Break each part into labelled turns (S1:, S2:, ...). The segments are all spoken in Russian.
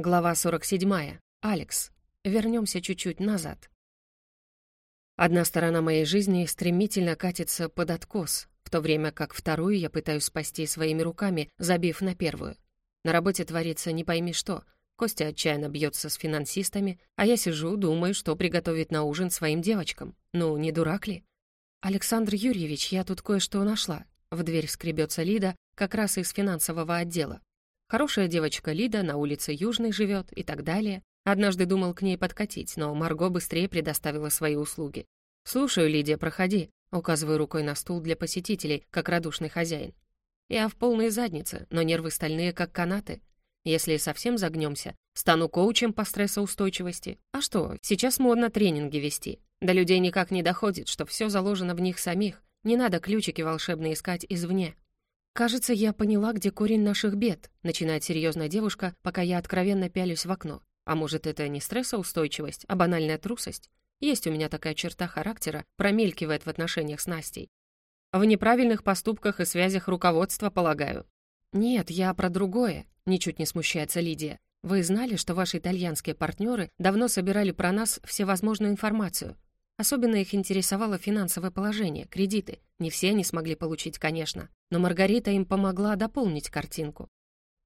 S1: Глава 47. Алекс. Вернемся чуть-чуть назад. Одна сторона моей жизни стремительно катится под откос, в то время как вторую я пытаюсь спасти своими руками, забив на первую. На работе творится не пойми что. Костя отчаянно бьется с финансистами, а я сижу, думаю, что приготовить на ужин своим девочкам. Ну, не дурак ли? «Александр Юрьевич, я тут кое-что нашла». В дверь скребется Лида, как раз из финансового отдела. Хорошая девочка Лида на улице Южной живет и так далее. Однажды думал к ней подкатить, но Марго быстрее предоставила свои услуги. «Слушаю, Лидия, проходи», указываю рукой на стул для посетителей, как радушный хозяин. Я в полной заднице, но нервы стальные, как канаты. Если совсем загнемся, стану коучем по стрессоустойчивости. А что, сейчас модно тренинги вести. До людей никак не доходит, что все заложено в них самих. Не надо ключики волшебные искать извне. «Кажется, я поняла, где корень наших бед», — начинает серьезная девушка, пока я откровенно пялюсь в окно. А может, это не стрессоустойчивость, а банальная трусость? Есть у меня такая черта характера, промелькивает в отношениях с Настей. В неправильных поступках и связях руководства, полагаю. «Нет, я про другое», — ничуть не смущается Лидия. «Вы знали, что ваши итальянские партнеры давно собирали про нас всевозможную информацию? Особенно их интересовало финансовое положение, кредиты. Не все они смогли получить, конечно. Но Маргарита им помогла дополнить картинку.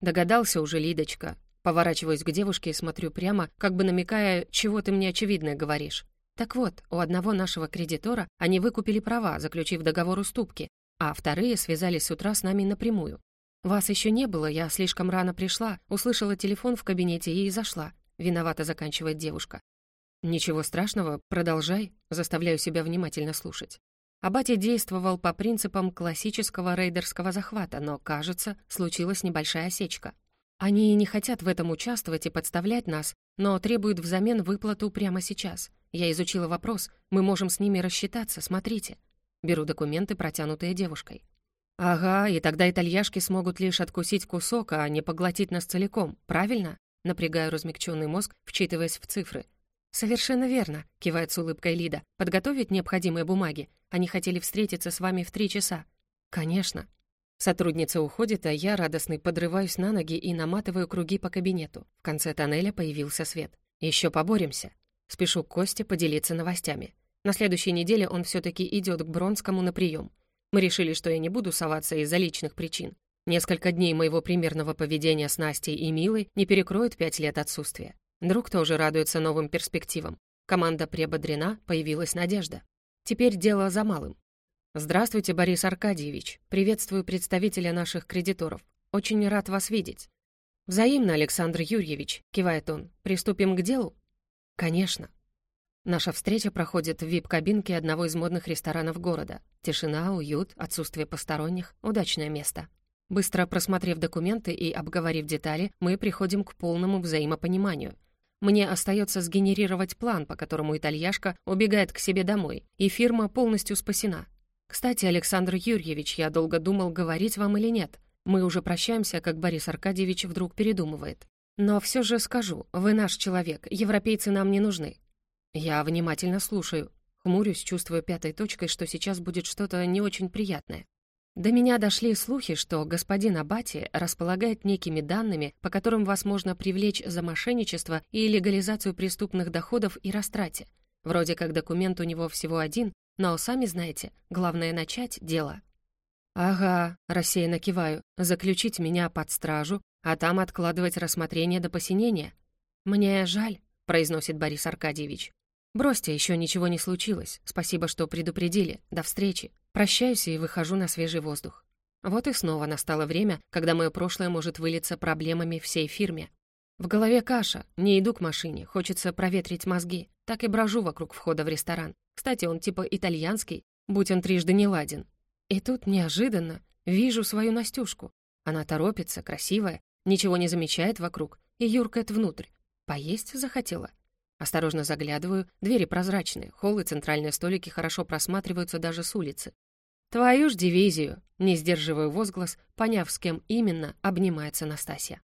S1: Догадался уже Лидочка. Поворачиваюсь к девушке и смотрю прямо, как бы намекая, чего ты мне очевидное говоришь. Так вот, у одного нашего кредитора они выкупили права, заключив договор уступки, а вторые связались с утра с нами напрямую. Вас еще не было, я слишком рано пришла, услышала телефон в кабинете и зашла. Виновато заканчивает девушка. «Ничего страшного, продолжай», заставляю себя внимательно слушать. Абати действовал по принципам классического рейдерского захвата, но, кажется, случилась небольшая осечка. Они не хотят в этом участвовать и подставлять нас, но требуют взамен выплату прямо сейчас. Я изучила вопрос, мы можем с ними рассчитаться, смотрите. Беру документы, протянутые девушкой. «Ага, и тогда итальяшки смогут лишь откусить кусок, а не поглотить нас целиком, правильно?» Напрягаю размягченный мозг, вчитываясь в цифры. «Совершенно верно», — кивает с улыбкой Лида. «Подготовить необходимые бумаги. Они хотели встретиться с вами в три часа». «Конечно». Сотрудница уходит, а я, радостный, подрываюсь на ноги и наматываю круги по кабинету. В конце тоннеля появился свет. Еще поборемся. Спешу к Косте поделиться новостями. На следующей неделе он все таки идет к Бронскому на прием. Мы решили, что я не буду соваться из-за личных причин. Несколько дней моего примерного поведения с Настей и Милой не перекроют пять лет отсутствия. Друг тоже радуется новым перспективам. Команда приободрена, появилась надежда. Теперь дело за малым. «Здравствуйте, Борис Аркадьевич. Приветствую представителя наших кредиторов. Очень рад вас видеть». «Взаимно, Александр Юрьевич», — кивает он. «Приступим к делу?» «Конечно». Наша встреча проходит в вип-кабинке одного из модных ресторанов города. Тишина, уют, отсутствие посторонних — удачное место. Быстро просмотрев документы и обговорив детали, мы приходим к полному взаимопониманию — мне остается сгенерировать план, по которому итальяшка убегает к себе домой, и фирма полностью спасена. Кстати, Александр Юрьевич, я долго думал, говорить вам или нет. Мы уже прощаемся, как Борис Аркадьевич вдруг передумывает. Но все же скажу, вы наш человек, европейцы нам не нужны. Я внимательно слушаю. Хмурюсь, чувствуя пятой точкой, что сейчас будет что-то не очень приятное. До меня дошли слухи, что господин Абати располагает некими данными, по которым вас можно привлечь за мошенничество и легализацию преступных доходов и растрате. Вроде как документ у него всего один, но, сами знаете, главное начать дело. «Ага», — рассеянно киваю, — «заключить меня под стражу, а там откладывать рассмотрение до посинения». «Мне жаль», — произносит Борис Аркадьевич. «Бросьте, еще ничего не случилось. Спасибо, что предупредили. До встречи». Прощаюсь и выхожу на свежий воздух. Вот и снова настало время, когда мое прошлое может вылиться проблемами всей фирме. В голове каша, не иду к машине, хочется проветрить мозги. Так и брожу вокруг входа в ресторан. Кстати, он типа итальянский, будь он трижды не ладен. И тут неожиданно вижу свою Настюшку. Она торопится, красивая, ничего не замечает вокруг и юркает внутрь. Поесть захотела. Осторожно заглядываю, двери прозрачные, холл и центральные столики хорошо просматриваются даже с улицы. «Твою ж дивизию!» — не сдерживаю возглас, поняв, с кем именно обнимается Настасья.